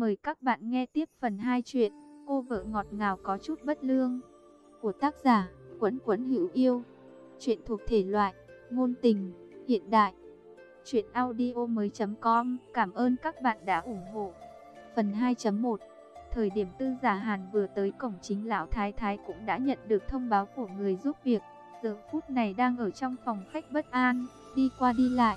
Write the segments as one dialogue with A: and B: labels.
A: Mời các bạn nghe tiếp phần 2 chuyện Cô vợ ngọt ngào có chút bất lương của tác giả Quẫn Quẫn Hữu Yêu. Chuyện thuộc thể loại ngôn tình, hiện đại. Chuyện audio mới.com Cảm ơn các bạn đã ủng hộ. Phần 2.1 Thời điểm tư giả Hàn vừa tới cổng chính lão Thái Thái cũng đã nhận được thông báo của người giúp việc. Giờ phút này đang ở trong phòng khách bất an, đi qua đi lại.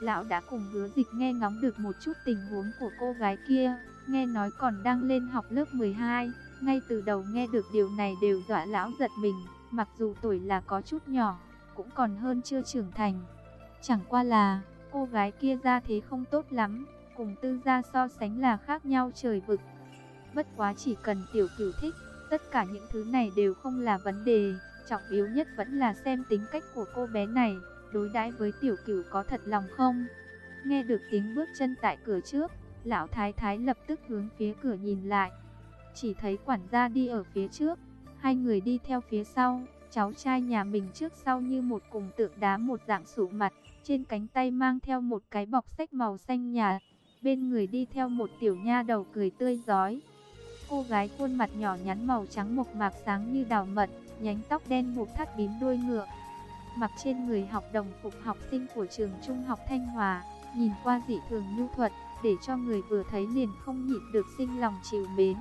A: Lão đã cùng hứa dịch nghe ngóng được một chút tình huống của cô gái kia, nghe nói còn đang lên học lớp 12. Ngay từ đầu nghe được điều này đều dọa lão giật mình, mặc dù tuổi là có chút nhỏ, cũng còn hơn chưa trưởng thành. Chẳng qua là, cô gái kia ra thế không tốt lắm, cùng tư gia so sánh là khác nhau trời vực. Bất quá chỉ cần tiểu cửu thích, tất cả những thứ này đều không là vấn đề, trọng yếu nhất vẫn là xem tính cách của cô bé này, đối đãi với tiểu cửu có thật lòng không. Nghe được tiếng bước chân tại cửa trước, lão thái thái lập tức hướng phía cửa nhìn lại. Chỉ thấy quản gia đi ở phía trước, hai người đi theo phía sau, cháu trai nhà mình trước sau như một cùng tượng đá một dạng sủ mặt, trên cánh tay mang theo một cái bọc sách màu xanh nhà, bên người đi theo một tiểu nha đầu cười tươi giói. Cô gái khuôn mặt nhỏ nhắn màu trắng mộc mạc sáng như đào mật, nhánh tóc đen buộc thắt bím đuôi ngựa. Mặc trên người học đồng phục học sinh của trường trung học Thanh Hòa, nhìn qua dị thường nhu thuật, để cho người vừa thấy liền không nhịn được sinh lòng chiều mến.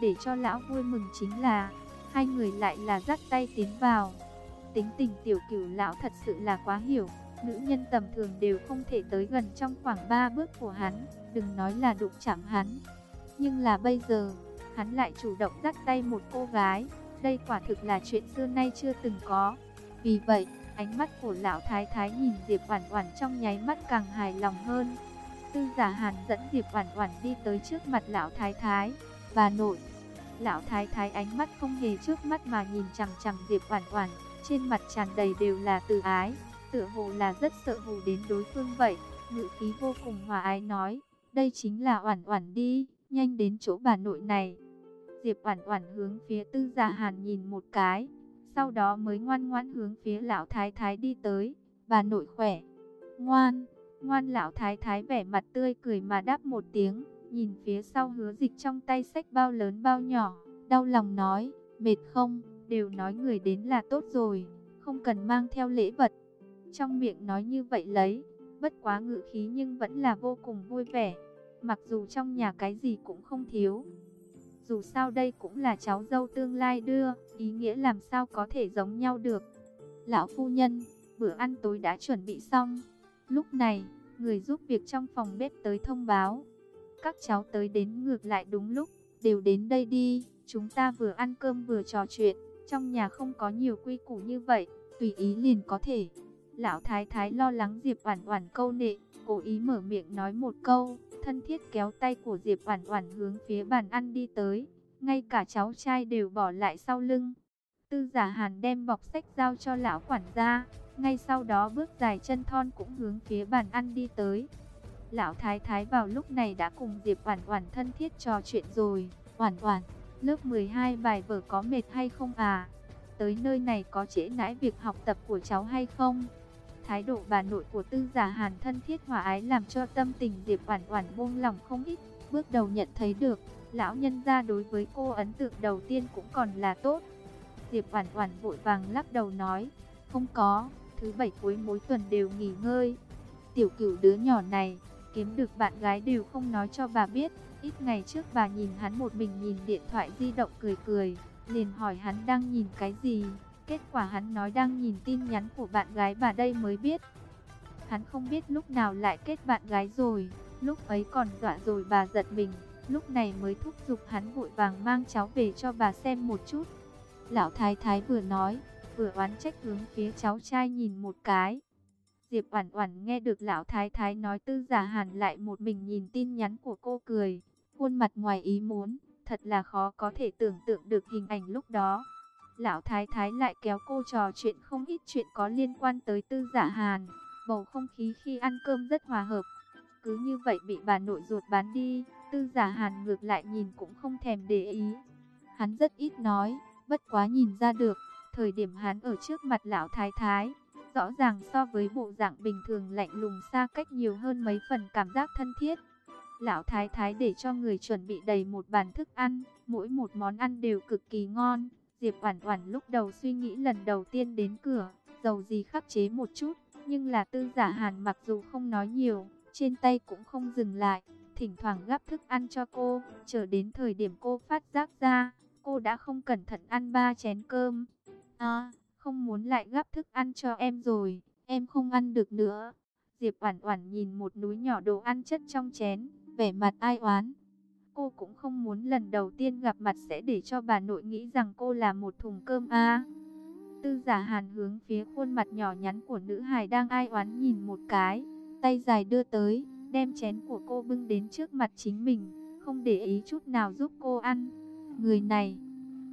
A: Để cho lão vui mừng chính là, hai người lại là dắt tay tiến vào. Tính tình tiểu cửu lão thật sự là quá hiểu, nữ nhân tầm thường đều không thể tới gần trong khoảng 3 bước của hắn, đừng nói là đụng chạm hắn. Nhưng là bây giờ, hắn lại chủ động dắt tay một cô gái, đây quả thực là chuyện xưa nay chưa từng có. Vì vậy, ánh mắt của lão thái thái nhìn Diệp Oản Oản trong nháy mắt càng hài lòng hơn. Tư Giả Hàn dẫn Diệp Oản Oản đi tới trước mặt lão thái thái, "Bà nội." Lão thái thái ánh mắt không hề trước mắt mà nhìn chằm chằm Diệp Oản Oản, trên mặt tràn đầy đều là từ ái, tựa hồ là rất sợ hù đến đối phương vậy, ngữ khí vô cùng hòa ái nói, "Đây chính là Oản Oản đi, nhanh đến chỗ bà nội này." Diệp Oản Oản hướng phía Tư Giả Hàn nhìn một cái, sau đó mới ngoan ngoãn hướng phía lão thái thái đi tới, "Bà nội khỏe." "Ngoan." Ngoan lão thái thái vẻ mặt tươi cười mà đáp một tiếng, nhìn phía sau hứa dịch trong tay sách bao lớn bao nhỏ, đau lòng nói, mệt không, đều nói người đến là tốt rồi, không cần mang theo lễ vật. Trong miệng nói như vậy lấy, bất quá ngự khí nhưng vẫn là vô cùng vui vẻ, mặc dù trong nhà cái gì cũng không thiếu. Dù sao đây cũng là cháu dâu tương lai đưa, ý nghĩa làm sao có thể giống nhau được. Lão phu nhân, bữa ăn tối đã chuẩn bị xong. Lúc này, người giúp việc trong phòng bếp tới thông báo. Các cháu tới đến ngược lại đúng lúc, đều đến đây đi, chúng ta vừa ăn cơm vừa trò chuyện, trong nhà không có nhiều quy củ như vậy, tùy ý liền có thể. Lão Thái Thái lo lắng Diệp Oản Oản câu nệ, cố ý mở miệng nói một câu, thân thiết kéo tay của Diệp Oản Oản hướng phía bàn ăn đi tới, ngay cả cháu trai đều bỏ lại sau lưng. Tư Giả Hàn đem bọc sách giao cho lão quản gia, ngay sau đó bước dài chân thon cũng hướng phía bàn ăn đi tới. Lão Thái Thái vào lúc này đã cùng Diệp Oản Oản thân thiết trò chuyện rồi. Oản Oản, lớp 12 bài vở có mệt hay không à? Tới nơi này có trễ nãi việc học tập của cháu hay không? Thái độ bà nội của Tư Giả Hàn thân thiết hòa ái làm cho tâm tình Diệp Oản Oản buông lòng không ít. Bước đầu nhận thấy được, lão nhân gia đối với cô ấn tượng đầu tiên cũng còn là tốt. Diệp Oản Oản vội vàng lắc đầu nói, "Không có, thứ bảy cuối mỗi tuần đều nghỉ ngơi. Tiểu cửu đứa nhỏ này, kiếm được bạn gái đều không nói cho bà biết. Ít ngày trước bà nhìn hắn một mình nhìn điện thoại di động cười cười, liền hỏi hắn đang nhìn cái gì. Kết quả hắn nói đang nhìn tin nhắn của bạn gái bà đây mới biết. Hắn không biết lúc nào lại kết bạn gái rồi, lúc ấy còn dọa rồi bà giật mình, lúc này mới thúc giục hắn vội vàng mang cháu về cho bà xem một chút. Lão thái thái vừa nói, vừa oán trách hướng phía cháu trai nhìn một cái. Diệp Oản Oản nghe được lão thái thái nói Tư Giả Hàn lại một mình nhìn tin nhắn của cô cười, khuôn mặt ngoài ý muốn, thật là khó có thể tưởng tượng được hình ảnh lúc đó. Lão thái thái lại kéo cô trò chuyện không ít chuyện có liên quan tới Tư Giả Hàn, bầu không khí khi ăn cơm rất hòa hợp. Cứ như vậy bị bà nội ruột bán đi, Tư Giả Hàn ngược lại nhìn cũng không thèm để ý. Hắn rất ít nói, bất quá nhìn ra được, Thời điểm hắn ở trước mặt lão thái thái, rõ ràng so với bộ dạng bình thường lạnh lùng xa cách nhiều hơn mấy phần cảm giác thân thiết. Lão thái thái để cho người chuẩn bị đầy một bàn thức ăn, mỗi một món ăn đều cực kỳ ngon. Diệp Oản Oản lúc đầu suy nghĩ lần đầu tiên đến cửa, dầu gì khắc chế một chút, nhưng là Tư Giả Hàn mặc dù không nói nhiều, trên tay cũng không dừng lại, thỉnh thoảng gắp thức ăn cho cô, chờ đến thời điểm cô phát giác ra, cô đã không cẩn thận ăn ba chén cơm. À, không muốn lại gắp thức ăn cho em rồi, em không ăn được nữa. Diệp Oản Oản nhìn một núi nhỏ đồ ăn chất trong chén, vẻ mặt ai oán. Cô cũng không muốn lần đầu tiên gặp mặt sẽ để cho bà nội nghĩ rằng cô là một thùng cơm a. Tư Giả Hàn hướng phía khuôn mặt nhỏ nhắn của nữ hài đang ai oán nhìn một cái, tay dài đưa tới, đem chén của cô bưng đến trước mặt chính mình, không để ý chút nào giúp cô ăn. Người này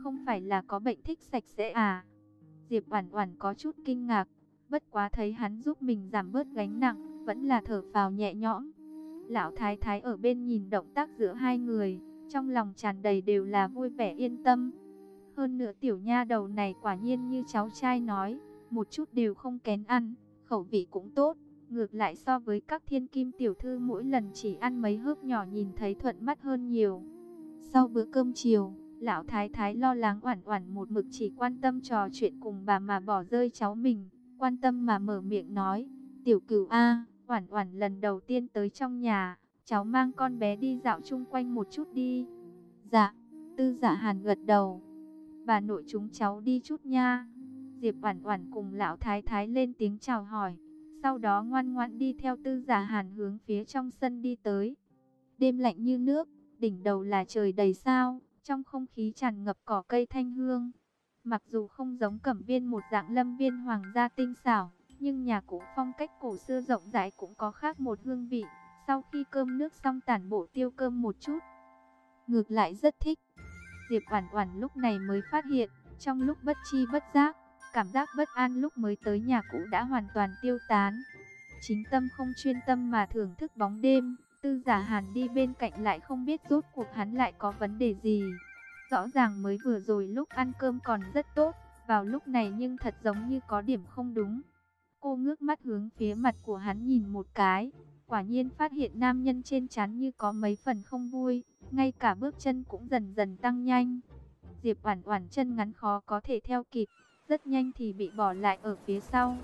A: không phải là có bệnh thích sạch sẽ à? Diệp Oản Oản có chút kinh ngạc, bất quá thấy hắn giúp mình giảm bớt gánh nặng, vẫn là thở phào nhẹ nhõm. Lão thái thái ở bên nhìn động tác giữa hai người, trong lòng tràn đầy đều là vui vẻ yên tâm. Hơn nữa tiểu nha đầu này quả nhiên như cháu trai nói, một chút đều không kén ăn, khẩu vị cũng tốt. Ngược lại so với các thiên kim tiểu thư mỗi lần chỉ ăn mấy hớp nhỏ nhìn thấy thuận mắt hơn nhiều. Sau bữa cơm chiều, lão thái thái lo lắng oản oản một mực chỉ quan tâm trò chuyện cùng bà mà bỏ rơi cháu mình, quan tâm mà mở miệng nói, tiểu cửu A, oản oản lần đầu tiên tới trong nhà, cháu mang con bé đi dạo chung quanh một chút đi. Dạ, tư dạ hàn gật đầu, bà nội chúng cháu đi chút nha. Diệp oản oản cùng lão thái thái lên tiếng chào hỏi, sau đó ngoan ngoãn đi theo tư giả hàn hướng phía trong sân đi tới. Đêm lạnh như nước, đỉnh đầu là trời đầy sao, trong không khí tràn ngập cỏ cây thanh hương. Mặc dù không giống cẩm viên một dạng lâm viên hoàng gia tinh xảo, nhưng nhà cũ phong cách cổ xưa rộng rãi cũng có khác một hương vị. Sau khi cơm nước xong tản bộ tiêu cơm một chút, ngược lại rất thích. Diệp Oản Oản lúc này mới phát hiện, trong lúc bất chi bất giác, Cảm giác bất an lúc mới tới nhà cũ đã hoàn toàn tiêu tán. Chính tâm không chuyên tâm mà thưởng thức bóng đêm, tư giả hàn đi bên cạnh lại không biết rốt cuộc hắn lại có vấn đề gì. Rõ ràng mới vừa rồi lúc ăn cơm còn rất tốt, vào lúc này nhưng thật giống như có điểm không đúng. Cô ngước mắt hướng phía mặt của hắn nhìn một cái, quả nhiên phát hiện nam nhân trên chán như có mấy phần không vui, ngay cả bước chân cũng dần dần tăng nhanh. Diệp Oản Oản chân ngắn khó có thể theo kịp, rất nhanh thì bị bỏ lại ở phía sau.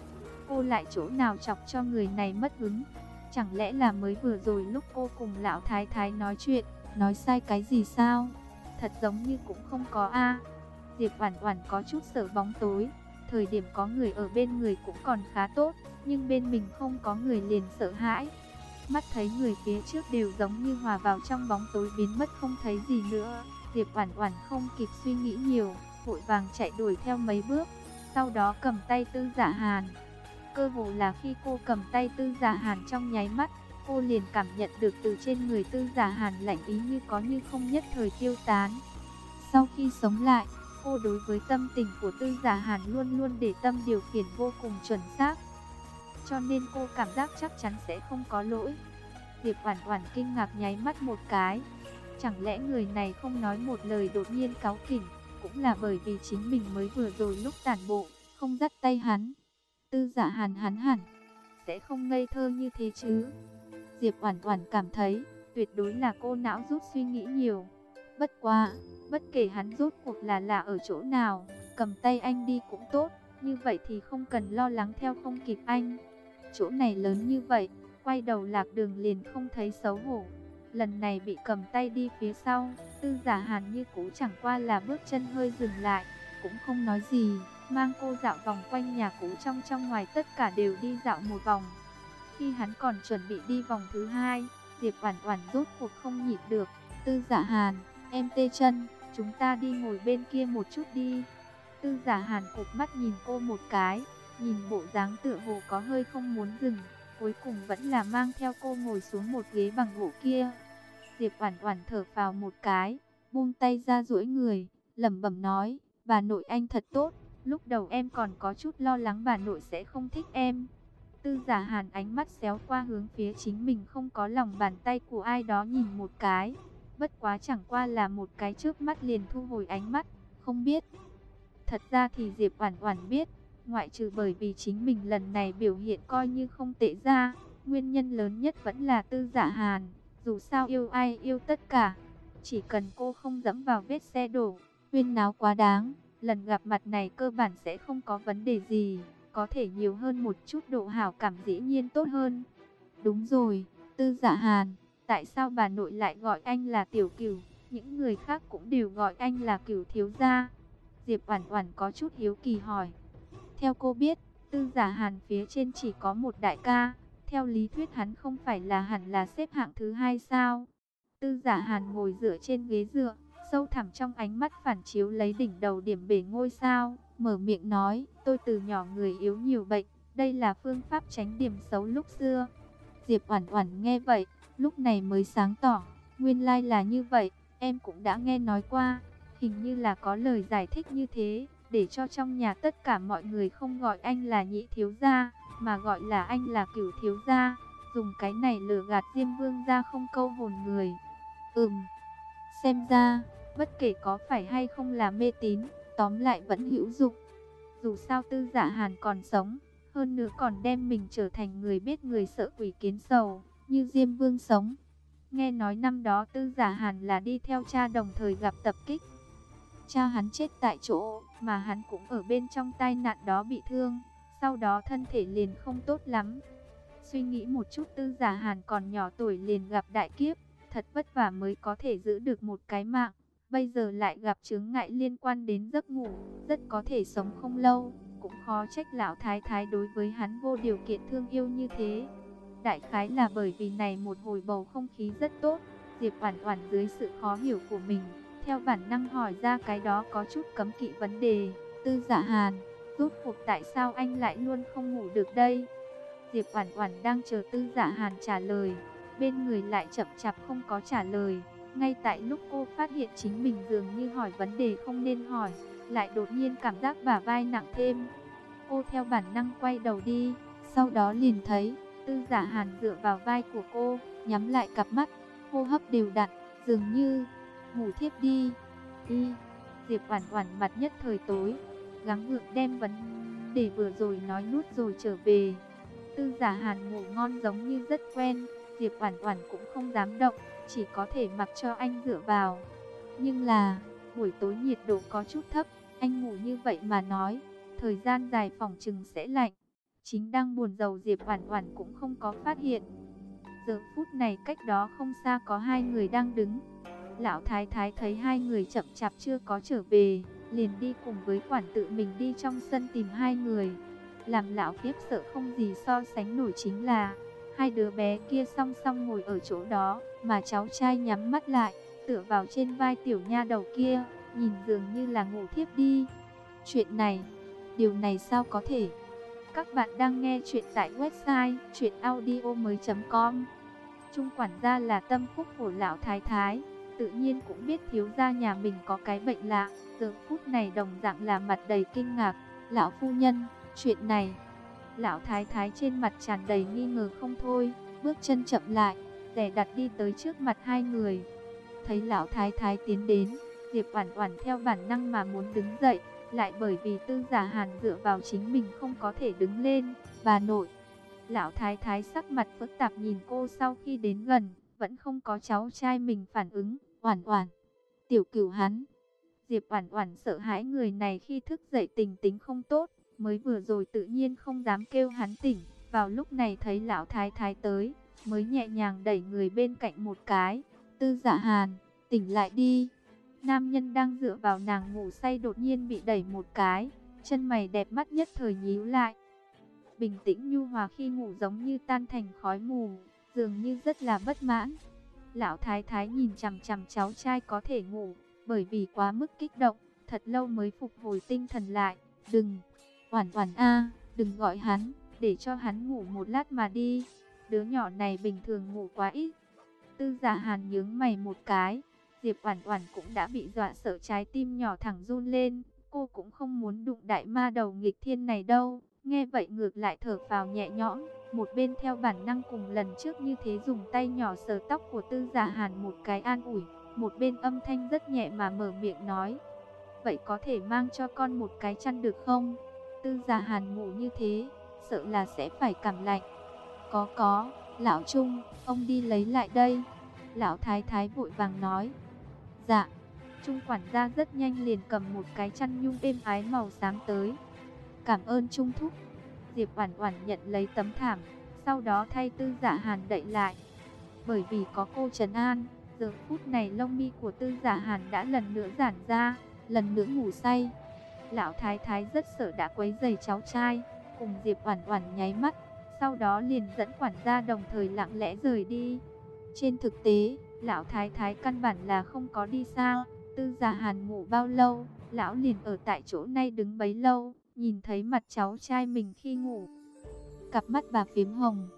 A: Cô lại chỗ nào chọc cho người này mất hứng? Chẳng lẽ là mới vừa rồi lúc cô cùng lão thái thái nói chuyện, nói sai cái gì sao? Thật giống như cũng không có a. Diệp Oản Oản có chút sợ bóng tối, thời điểm có người ở bên người cũng còn khá tốt, nhưng bên mình không có người liền sợ hãi. Mắt thấy người phía trước đều giống như hòa vào trong bóng tối biến mất không thấy gì nữa. Diệp Oản Oản không kịp suy nghĩ nhiều, vội vàng chạy đuổi theo mấy bước, sau đó cầm tay Tư Dạ Hàn. Cơ hồ là khi cô cầm tay Tư Giả Hàn trong nháy mắt, cô liền cảm nhận được từ trên người Tư Giả Hàn lạnh ý như có như không nhất thời tiêu tán. Sau khi sống lại, cô đối với tâm tình của Tư Giả Hàn luôn luôn để tâm điều khiển vô cùng chuẩn xác. Cho nên cô cảm giác chắc chắn sẽ không có lỗi. Diệp Oản Oản kinh ngạc nháy mắt một cái. Chẳng lẽ người này không nói một lời đột nhiên cáu kỉnh, cũng là bởi vì chính mình mới vừa rồi lúc tản bộ, không dắt tay hắn. Tư giả hàn hắn hẳn, sẽ không ngây thơ như thế chứ. Diệp Oản Oản cảm thấy, tuyệt đối là cô não rút suy nghĩ nhiều. Bất quá, bất kể hắn rốt cuộc là là ở chỗ nào, cầm tay anh đi cũng tốt, như vậy thì không cần lo lắng theo không kịp anh. Chỗ này lớn như vậy, quay đầu lạc đường liền không thấy xấu hổ. Lần này bị cầm tay đi phía sau, tư giả hàn như cũ chẳng qua là bước chân hơi dừng lại, cũng không nói gì, mang cô dạo vòng quanh nhà cũ trong trong ngoài tất cả đều đi dạo một vòng. Khi hắn còn chuẩn bị đi vòng thứ hai, Diệp Oản Oản rốt cuộc không nhịn được, "Tư Giả Hàn, em tê chân, chúng ta đi ngồi bên kia một chút đi." Tư Giả Hàn cụp mắt nhìn cô một cái, nhìn bộ dáng tựa hồ có hơi không muốn dừng, cuối cùng vẫn là mang theo cô ngồi xuống một ghế bằng gỗ kia. Diệp Oản Oản thở phào một cái, buông tay ra duỗi người, lẩm bẩm nói, "Bà nội anh thật tốt, lúc đầu em còn có chút lo lắng bà nội sẽ không thích em." Tư Giả Hàn ánh mắt xéo qua hướng phía chính mình không có lòng bàn tay của ai đó nhìn một cái, bất quá chẳng qua là một cái trước mắt liền thu hồi ánh mắt, không biết. Thật ra thì Diệp Oản Oản biết, ngoại trừ bởi vì chính mình lần này biểu hiện coi như không tệ ra, nguyên nhân lớn nhất vẫn là Tư Giả Hàn. Dù sao yêu ai yêu tất cả, chỉ cần cô không dẫm vào vết xe đổ, huyên náo quá đáng, lần gặp mặt này cơ bản sẽ không có vấn đề gì, có thể nhiều hơn một chút độ hảo cảm dĩ nhiên tốt hơn. Đúng rồi, tư dạ hàn, tại sao bà nội lại gọi anh là tiểu cửu, những người khác cũng đều gọi anh là cửu thiếu gia. Diệp Oản Oản có chút hiếu kỳ hỏi. Theo cô biết, tư giả hàn phía trên chỉ có một đại ca, theo lý thuyết hắn không phải là hẳn là xếp hạng thứ hai sao? Tư giả hàn ngồi dựa trên ghế dựa, sâu thẳm trong ánh mắt phản chiếu lấy đỉnh đầu điểm bể ngôi sao, mở miệng nói, tôi từ nhỏ người yếu nhiều bệnh, đây là phương pháp tránh điểm xấu lúc xưa. Diệp Oản Oản nghe vậy, lúc này mới sáng tỏ, nguyên lai là như vậy, em cũng đã nghe nói qua, hình như là có lời giải thích như thế, để cho trong nhà tất cả mọi người không gọi anh là nhị thiếu gia, mà gọi là anh là cửu thiếu gia, dùng cái này lừa gạt Diêm Vương gia không câu hồn người. Ừm, xem ra, bất kể có phải hay không là mê tín, tóm lại vẫn hữu dụng. Dù sao tư giả hàn còn sống, hơn nữa còn đem mình trở thành người biết người sợ quỷ kiến sầu, như Diêm Vương sống. Nghe nói năm đó tư giả hàn là đi theo cha đồng thời gặp tập kích. Cha hắn chết tại chỗ, mà hắn cũng ở bên trong tai nạn đó bị thương, sau đó thân thể liền không tốt lắm. Suy nghĩ một chút tư giả hàn còn nhỏ tuổi liền gặp đại kiếp, thật vất vả mới có thể giữ được một cái mạng. Bây giờ lại gặp chứng ngại liên quan đến giấc ngủ, rất có thể sống không lâu, cũng khó trách lão thái thái đối với hắn vô điều kiện thương yêu như thế. Đại khái là bởi vì này một hồi bầu không khí rất tốt, Diệp Oản Oản dưới sự khó hiểu của mình, theo bản năng hỏi ra cái đó có chút cấm kỵ vấn đề. Tư Dạ Hàn, rốt cuộc tại sao anh lại luôn không ngủ được đây? Diệp Oản Oản đang chờ Tư Dạ Hàn trả lời, bên người lại chậm chạp không có trả lời. Ngay tại lúc cô phát hiện chính mình dường như hỏi vấn đề không nên hỏi, lại đột nhiên cảm giác bả vai nặng thêm. Cô theo bản năng quay đầu đi, sau đó liền thấy Tư Giả Hàn dựa vào vai của cô, nhắm lại cặp mắt, hô hấp đều đặn, dường như ngủ thiếp đi. Đi. Diệp Oản Oản mặt nhất thời tối, gắng gượng đem vấn đề vừa rồi nói nuốt rồi trở về. Tư Giả Hàn ngủ ngon giống như rất quen, Diệp Oản Oản cũng không dám động, chỉ có thể mặc cho anh dựa vào. Nhưng là, buổi tối nhiệt độ có chút thấp, anh ngủ như vậy mà nói, thời gian dài phòng trừng sẽ lạnh. Chính đang buồn rầu Diệp Oản Oản cũng không có phát hiện. Giờ phút này cách đó không xa có hai người đang đứng. Lão Thái Thái thấy hai người chậm chạp chưa có trở về, liền đi cùng với quản tự mình đi trong sân tìm hai người. Làm lão kiếp sợ không gì so sánh nổi chính là hai đứa bé kia song song ngồi ở chỗ đó, mà cháu trai nhắm mắt lại, tựa vào trên vai tiểu nha đầu kia, nhìn dường như là ngủ thiếp đi. Chuyện này, điều này sao có thể? Các bạn đang nghe chuyện tại website chuyenaudio.com Trung quản gia là tâm phúc của lão thái thái, tự nhiên cũng biết thiếu gia nhà mình có cái bệnh lạ, giờ phút này đồng dạng là mặt đầy kinh ngạc. Lão phu nhân, chuyện này, lão thái thái trên mặt tràn đầy nghi ngờ không thôi, bước chân chậm lại, rẻ đặt đi tới trước mặt hai người. Thấy lão thái thái tiến đến, Diệp Oản Oản theo bản năng mà muốn đứng dậy, lại bởi vì tư giả hàn dựa vào chính mình không có thể đứng lên, bà nội. Lão thái thái sắc mặt phức tạp nhìn cô sau khi đến gần, vẫn không có cháu trai mình phản ứng, oản oản. Tiểu cửu hắn, Diệp oản oản sợ hãi người này khi thức dậy tình tính không tốt, mới vừa rồi tự nhiên không dám kêu hắn tỉnh, vào lúc này thấy lão thái thái tới, mới nhẹ nhàng đẩy người bên cạnh một cái, tư giả hàn, tỉnh lại đi. Nam nhân đang dựa vào nàng ngủ say đột nhiên bị đẩy một cái, chân mày đẹp mắt nhất thời nhíu lại. Bình tĩnh nhu hòa khi ngủ giống như tan thành khói mù, dường như rất là bất mãn. Lão thái thái nhìn chằm chằm cháu trai có thể ngủ, bởi vì quá mức kích động, thật lâu mới phục hồi tinh thần lại. Đừng, Oản Oản a, đừng gọi hắn, để cho hắn ngủ một lát mà đi. Đứa nhỏ này bình thường ngủ quá ít. Tư Giả Hàn nhướng mày một cái, Diệp Oản Oản cũng đã bị dọa sợ trái tim nhỏ thẳng run lên, cô cũng không muốn đụng đại ma đầu nghịch thiên này đâu. Nghe vậy ngược lại thở phào nhẹ nhõm, một bên theo bản năng cùng lần trước như thế dùng tay nhỏ sờ tóc của Tư Giả Hàn một cái an ủi, một bên âm thanh rất nhẹ mà mở miệng nói: "Vậy có thể mang cho con một cái chăn được không?" Tư Giả Hàn ngủ như thế, sợ là sẽ phải cảm lạnh. "Có có, lão Trung, ông đi lấy lại đây." Lão thái thái vội vàng nói. Dạ. Trung quản gia rất nhanh liền cầm một cái chăn nhung êm ái màu xám tới. Cảm ơn Trung thúc. Diệp Oản Oản nhận lấy tấm thảm, sau đó thay Tư Giả Hàn đậy lại. Bởi vì có cô trấn an, giờ phút này lông mi của Tư Giả Hàn đã lần nữa giãn ra, lần nữa ngủ say. Lão thái thái rất sợ đã quấy rầy cháu trai, cùng Diệp Oản Oản nháy mắt, sau đó liền dẫn quản gia đồng thời lặng lẽ rời đi. Trên thực tế, lão thái thái căn bản là không có đi xa, Tư gia Hàn ngủ bao lâu, lão liền ở tại chỗ này đứng bấy lâu, nhìn thấy mặt cháu trai mình khi ngủ. Cặp mắt bà phím hồng.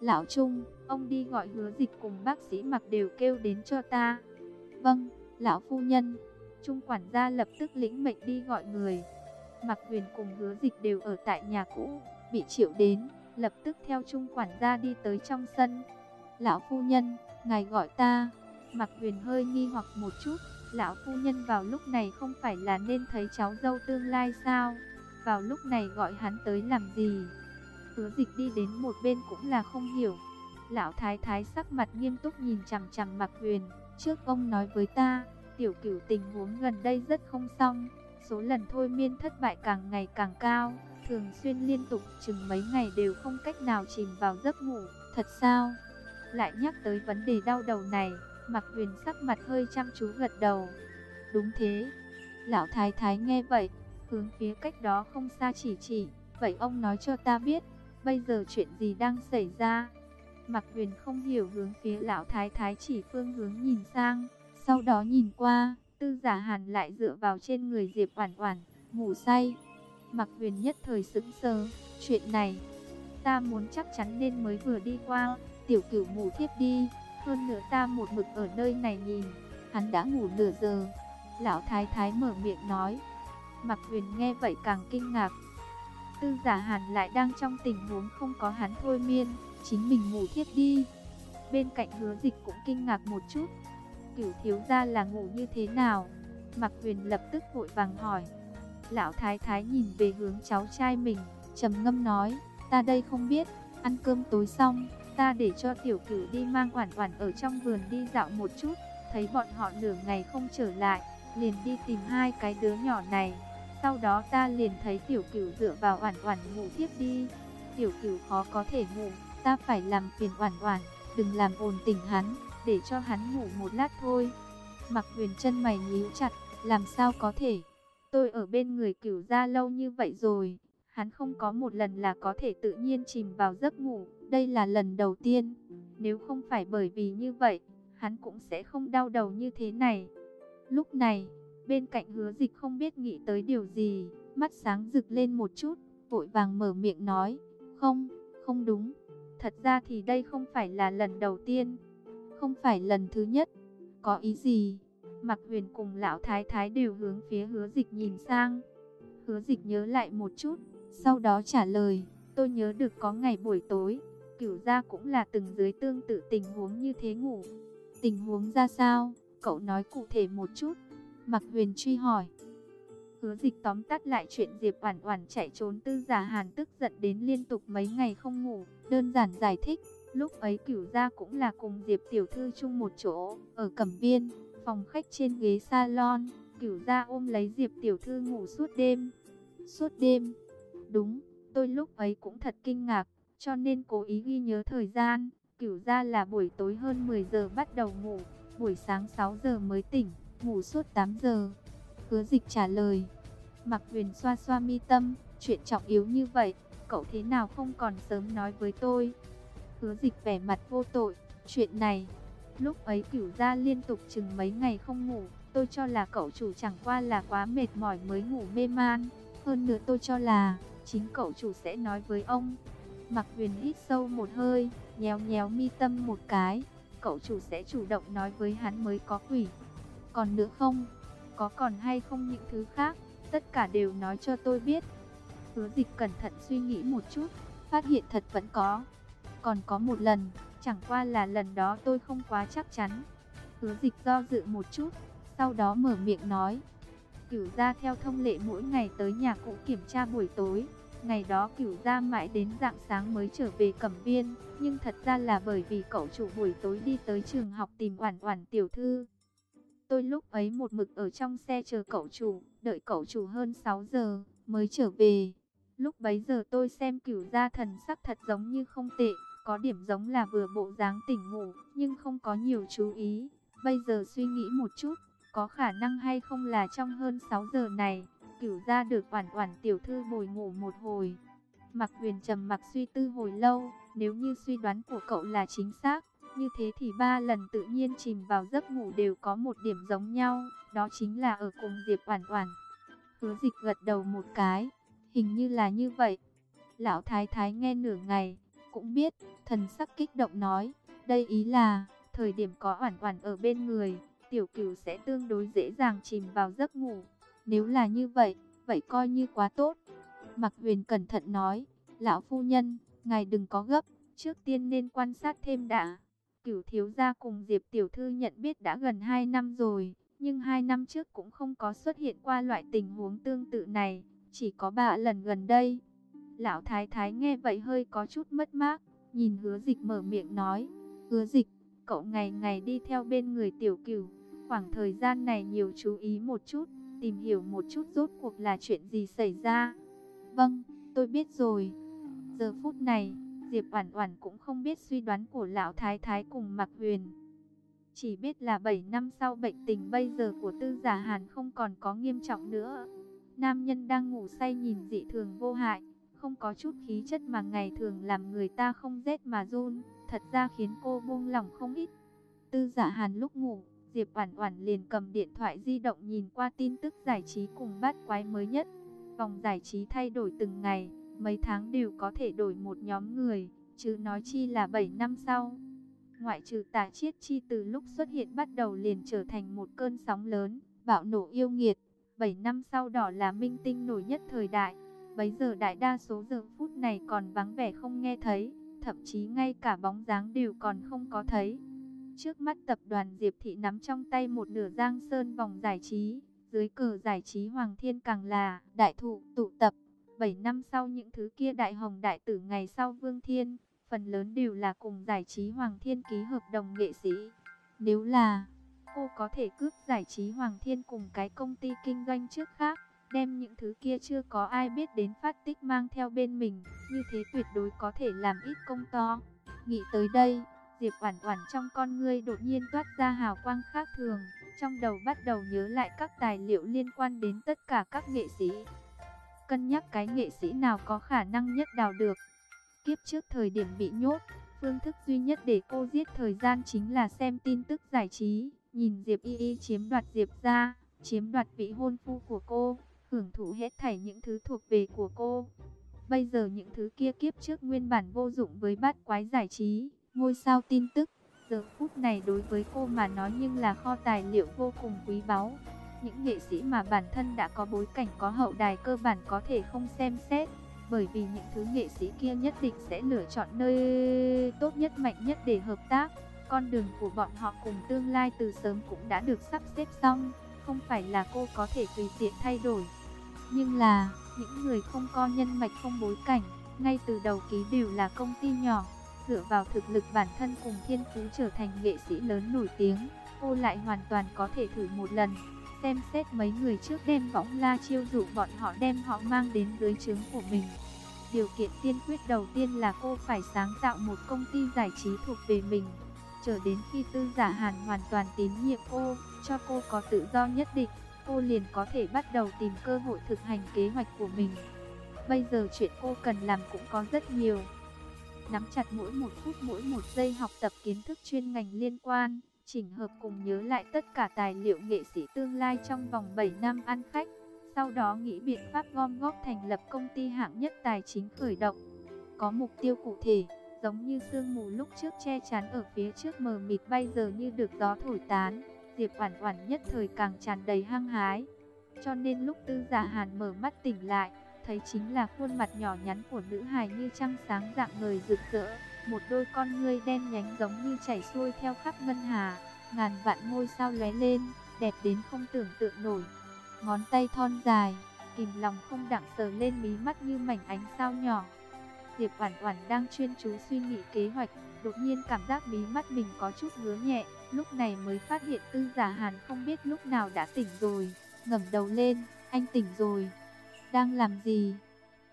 A: Lão Trung, ông đi gọi hứa dịch cùng bác sĩ mặc đều kêu đến cho ta. Vâng, lão phu nhân. Trung quản gia lập tức lĩnh mệnh đi gọi người. Mặc huyền cùng hứa dịch đều ở tại nhà cũ, bị triệu đến, lập tức theo trung quản gia đi tới trong sân. Lão phu nhân, ngài gọi ta. Mặc huyền hơi nghi hoặc một chút, lão phu nhân vào lúc này không phải là nên thấy cháu dâu tương lai sao? Vào lúc này gọi hắn tới làm gì? Hứa dịch đi đến một bên cũng là không hiểu. Lão thái thái sắc mặt nghiêm túc nhìn chằm chằm mặc huyền. Trước ông nói với ta, tiểu cửu tình huống gần đây rất không xong. Số lần thôi miên thất bại càng ngày càng cao. Thường xuyên liên tục chừng mấy ngày đều không cách nào chìm vào giấc ngủ. Thật sao? Lại nhắc tới vấn đề đau đầu này, mặc huyền sắc mặt hơi chăm chú gật đầu. Đúng thế. Lão thái thái nghe vậy, hướng phía cách đó không xa chỉ chỉ. Vậy ông nói cho ta biết, bây giờ chuyện gì đang xảy ra? Mặc huyền không hiểu hướng phía lão thái thái chỉ phương hướng nhìn sang, sau đó nhìn qua, tư giả hàn lại dựa vào trên người Diệp Oản Oản, ngủ say. Mặc huyền nhất thời sững sờ, chuyện này, ta muốn chắc chắn nên mới vừa đi qua, tiểu cửu ngủ thiếp đi, hơn nữa ta một mực ở nơi này nhìn, hắn đã ngủ nửa giờ. Lão thái thái mở miệng nói, Mặc huyền nghe vậy càng kinh ngạc. Tư giả hàn lại đang trong tình huống không có hắn thôi miên, chính mình ngủ thiếp đi. Bên cạnh hứa dịch cũng kinh ngạc một chút. Cửu thiếu gia là ngủ như thế nào? Mạc huyền lập tức vội vàng hỏi. Lão thái thái nhìn về hướng cháu trai mình, trầm ngâm nói, ta đây không biết, ăn cơm tối xong, ta để cho tiểu cửu đi mang quản quản ở trong vườn đi dạo một chút, thấy bọn họ nửa ngày không trở lại, liền đi tìm hai cái đứa nhỏ này. Sau đó ta liền thấy tiểu cửu dựa vào oản oản ngủ tiếp đi. Tiểu cửu khó có thể ngủ, ta phải làm phiền oản oản, đừng làm ồn tỉnh hắn, để cho hắn ngủ một lát thôi. Mặc huyền chân mày nhíu chặt, làm sao có thể? Tôi ở bên người cửu ra lâu như vậy rồi, hắn không có một lần là có thể tự nhiên chìm vào giấc ngủ, đây là lần đầu tiên. Nếu không phải bởi vì như vậy, hắn cũng sẽ không đau đầu như thế này. Lúc này, Bên cạnh hứa dịch không biết nghĩ tới điều gì, mắt sáng rực lên một chút, vội vàng mở miệng nói, không, không đúng, thật ra thì đây không phải là lần đầu tiên, không phải lần thứ nhất, có ý gì? Mặc huyền cùng lão thái thái đều hướng phía hứa dịch nhìn sang. Hứa dịch nhớ lại một chút, sau đó trả lời, tôi nhớ được có ngày buổi tối, cửu gia cũng là từng dưới tương tự tình huống như thế ngủ. Tình huống ra sao? Cậu nói cụ thể một chút. Mạc Huyền truy hỏi. Hứa dịch tóm tắt lại chuyện Diệp Oản Oản chạy trốn tư giả hàn tức giận đến liên tục mấy ngày không ngủ, đơn giản giải thích, lúc ấy Cửu gia cũng là cùng Diệp tiểu thư chung một chỗ, ở Cẩm Viên, phòng khách trên ghế salon, Cửu gia ôm lấy Diệp tiểu thư ngủ suốt đêm. Suốt đêm? Đúng, tôi lúc ấy cũng thật kinh ngạc, cho nên cố ý ghi nhớ thời gian, Cửu gia là buổi tối hơn 10 giờ bắt đầu ngủ, buổi sáng 6 giờ mới tỉnh ngủ suốt 8 giờ. Hứa dịch trả lời. Mặc huyền xoa xoa mi tâm, chuyện trọng yếu như vậy, cậu thế nào không còn sớm nói với tôi. Hứa dịch vẻ mặt vô tội, chuyện này, lúc ấy cửu gia liên tục chừng mấy ngày không ngủ, tôi cho là cậu chủ chẳng qua là quá mệt mỏi mới ngủ mê man. Hơn nữa tôi cho là, chính cậu chủ sẽ nói với ông. Mặc huyền hít sâu một hơi, nhéo nhéo mi tâm một cái, cậu chủ sẽ chủ động nói với hắn mới có quỷ. Còn nữa không? Có còn hay không những thứ khác? Tất cả đều nói cho tôi biết. Hứa dịch cẩn thận suy nghĩ một chút, phát hiện thật vẫn có. Còn có một lần, chẳng qua là lần đó tôi không quá chắc chắn. Hứa dịch do dự một chút, sau đó mở miệng nói. Cửu ra theo thông lệ mỗi ngày tới nhà cũ kiểm tra buổi tối. Ngày đó cửu gia mãi đến dạng sáng mới trở về cẩm viên, nhưng thật ra là bởi vì cậu chủ buổi tối đi tới trường học tìm oản oản tiểu thư. Tôi lúc ấy một mực ở trong xe chờ cậu chủ, đợi cậu chủ hơn 6 giờ mới trở về. Lúc bấy giờ tôi xem cửu gia thần sắc thật giống như không tệ, có điểm giống là vừa bộ dáng tỉnh ngủ, nhưng không có nhiều chú ý. Bây giờ suy nghĩ một chút, có khả năng hay không là trong hơn 6 giờ này, cửu gia được oản oản tiểu thư bồi ngủ một hồi. Mặc huyền trầm mặc suy tư hồi lâu, nếu như suy đoán của cậu là chính xác, như thế thì ba lần tự nhiên chìm vào giấc ngủ đều có một điểm giống nhau, đó chính là ở cùng Diệp Oản Oản. Hứa Dịch gật đầu một cái, hình như là như vậy. Lão Thái Thái nghe nửa ngày, cũng biết, thần sắc kích động nói, đây ý là, thời điểm có Oản Oản ở bên người, tiểu cửu sẽ tương đối dễ dàng chìm vào giấc ngủ. Nếu là như vậy, vậy coi như quá tốt. Mạc Huyền cẩn thận nói, lão phu nhân, ngài đừng có gấp, trước tiên nên quan sát thêm đã. Cửu thiếu gia cùng Diệp tiểu thư nhận biết đã gần 2 năm rồi, nhưng 2 năm trước cũng không có xuất hiện qua loại tình huống tương tự này, chỉ có 3 lần gần đây. Lão thái thái nghe vậy hơi có chút mất mát, nhìn hứa dịch mở miệng nói, hứa dịch, cậu ngày ngày đi theo bên người tiểu cửu, khoảng thời gian này nhiều chú ý một chút, tìm hiểu một chút rốt cuộc là chuyện gì xảy ra. Vâng, tôi biết rồi. Giờ phút này, Diệp Oản Oản cũng không biết suy đoán của lão thái thái cùng Mạc Huyền. Chỉ biết là 7 năm sau bệnh tình bây giờ của Tư Giả Hàn không còn có nghiêm trọng nữa. Nam nhân đang ngủ say nhìn dị thường vô hại, không có chút khí chất mà ngày thường làm người ta không rét mà run, thật ra khiến cô buông lỏng không ít. Tư Giả Hàn lúc ngủ, Diệp Oản Oản liền cầm điện thoại di động nhìn qua tin tức giải trí cùng bát quái mới nhất. Vòng giải trí thay đổi từng ngày, mấy tháng đều có thể đổi một nhóm người, chứ nói chi là 7 năm sau. Ngoại trừ Tạ chiết chi từ lúc xuất hiện bắt đầu liền trở thành một cơn sóng lớn, bạo nổ yêu nghiệt. 7 năm sau đỏ là minh tinh nổi nhất thời đại. Bấy giờ đại đa số giờ phút này còn vắng vẻ không nghe thấy, thậm chí ngay cả bóng dáng đều còn không có thấy. Trước mắt tập đoàn Diệp Thị nắm trong tay một nửa giang sơn vòng giải trí, dưới cờ giải trí Hoàng Thiên càng là đại thụ tụ tập. 7 năm sau những thứ kia đại hồng đại tử ngày sau Vương Thiên, phần lớn đều là cùng giải trí Hoàng Thiên ký hợp đồng nghệ sĩ. Nếu là cô có thể cướp giải trí Hoàng Thiên cùng cái công ty kinh doanh trước khác, đem những thứ kia chưa có ai biết đến phát tích mang theo bên mình, như thế tuyệt đối có thể làm ít công to. Nghĩ tới đây, Diệp Oản Oản trong con ngươi đột nhiên toát ra hào quang khác thường, trong đầu bắt đầu nhớ lại các tài liệu liên quan đến tất cả các nghệ sĩ. Cân nhắc cái nghệ sĩ nào có khả năng nhất đào được. Kiếp trước thời điểm bị nhốt, phương thức duy nhất để cô giết thời gian chính là xem tin tức giải trí, nhìn Diệp Y Y chiếm đoạt Diệp gia, chiếm đoạt vị hôn phu của cô, hưởng thụ hết thảy những thứ thuộc về của cô. Bây giờ những thứ kia kiếp trước nguyên bản vô dụng với bát quái giải trí, ngôi sao tin tức, giờ phút này đối với cô mà nói nhưng là kho tài liệu vô cùng quý báu. Những nghệ sĩ mà bản thân đã có bối cảnh có hậu đài cơ bản có thể không xem xét, bởi vì những thứ nghệ sĩ kia nhất định sẽ lựa chọn nơi tốt nhất mạnh nhất để hợp tác. Con đường của bọn họ cùng tương lai từ sớm cũng đã được sắp xếp xong, không phải là cô có thể tùy tiện thay đổi. Nhưng là, những người không có nhân mạch không bối cảnh, ngay từ đầu ký đều là công ty nhỏ, dựa vào thực lực bản thân cùng thiên phú trở thành nghệ sĩ lớn nổi tiếng, cô lại hoàn toàn có thể thử một lần. Xem xét mấy người trước đem võng la chiêu dụ bọn họ đem họ mang đến dưới trướng của mình. Điều kiện tiên quyết đầu tiên là cô phải sáng tạo một công ty giải trí thuộc về mình. Chờ đến khi tư giả hàn hoàn toàn tín nhiệm cô, cho cô có tự do nhất định, cô liền có thể bắt đầu tìm cơ hội thực hành kế hoạch của mình. Bây giờ chuyện cô cần làm cũng có rất nhiều. Nắm chặt mỗi một phút mỗi một giây học tập kiến thức chuyên ngành liên quan chỉnh hợp cùng nhớ lại tất cả tài liệu nghệ sĩ tương lai trong vòng 7 năm ăn khách. Sau đó nghĩ biện pháp gom góp thành lập công ty hạng nhất tài chính khởi động. Có mục tiêu cụ thể, giống như sương mù lúc trước che chắn ở phía trước mờ mịt bây giờ như được gió thổi tán. Diệp Oản Oản nhất thời càng tràn đầy hăng hái. Cho nên lúc Tư Giả Hàn mở mắt tỉnh lại, thấy chính là khuôn mặt nhỏ nhắn của nữ hài như trăng sáng dạng ngời rực rỡ một đôi con ngươi đen nhánh giống như chảy xuôi theo khắp ngân hà, ngàn vạn ngôi sao lóe lên, đẹp đến không tưởng tượng nổi. Ngón tay thon dài, kìm lòng không đặng sờ lên mí mắt như mảnh ánh sao nhỏ. Diệp Oản Oản đang chuyên chú suy nghĩ kế hoạch, đột nhiên cảm giác bí mắt mình có chút ngứa nhẹ, lúc này mới phát hiện Tư Giả Hàn không biết lúc nào đã tỉnh rồi, ngẩng đầu lên, anh tỉnh rồi. Đang làm gì?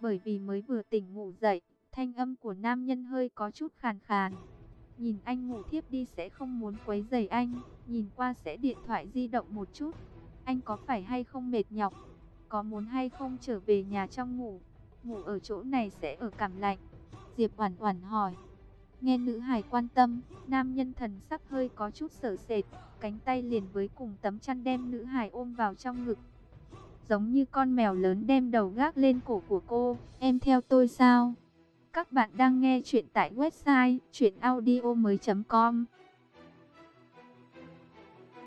A: Bởi vì mới vừa tỉnh ngủ dậy, thanh âm của nam nhân hơi có chút khàn khàn. Nhìn anh ngủ thiếp đi sẽ không muốn quấy rầy anh, nhìn qua sẽ điện thoại di động một chút. Anh có phải hay không mệt nhọc? Có muốn hay không trở về nhà trong ngủ? Ngủ ở chỗ này sẽ ở cảm lạnh. Diệp Oản Oản hỏi. Nghe nữ hài quan tâm, nam nhân thần sắc hơi có chút sợ sệt, cánh tay liền với cùng tấm chăn đem nữ hài ôm vào trong ngực. Giống như con mèo lớn đem đầu gác lên cổ của cô, em theo tôi sao? Các bạn đang nghe chuyện tại website chuyenaudio.com